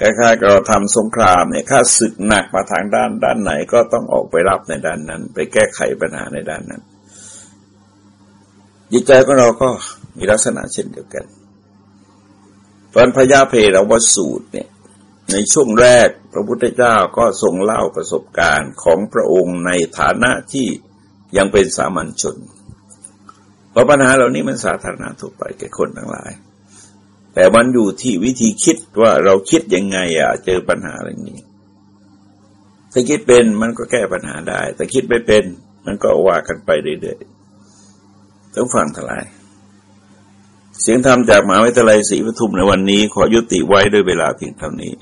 คล้ายๆกับเราทำสงครามเนี่ยข้าศึกหนักมาทางด้านด้านไหนก็ต้องออกไปรับในด้านนั้น ไปแก้ไขปัญหาในด้านนั้น จิตใจของเราก็มีลักษณะเช่นเดียวกันตอนพระยาเพรวสูตรเนี่ยในช่วงแรกพระพุทธเจ้าก็ทรงเล่าประสบการณ์ของพระองค์ในฐานะที่ยังเป็นสามัญชน เพราะปัญหาเหล่านี้มันสาธารณะทั่วไปแก่คนทั้งหลาย แต่มันอยู่ที่วิธีคิดว่าเราคิดยังไงอะ เจอปัญหาอะไรนี้ ถ้าคิดเป็นมันก็แก้ปัญหาได้ แต่คิดไม่เป็น มันก็ว่ากันไปเรื่อยๆต้องฟังทลาย เสียงธรรมจากมหาวิทยาลัยศรีปทุมในวันนี้ ขอยุติไว้ด้วยเวลาเพียงเท่านี้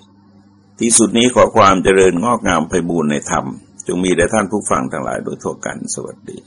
ที่สุดนี้ขอความเจริญงอกงามไพบูรณ์ในธรรมจงมีแด่ท่านผู้ฟังทั้งหลายโดยทั่วกันสวัสดี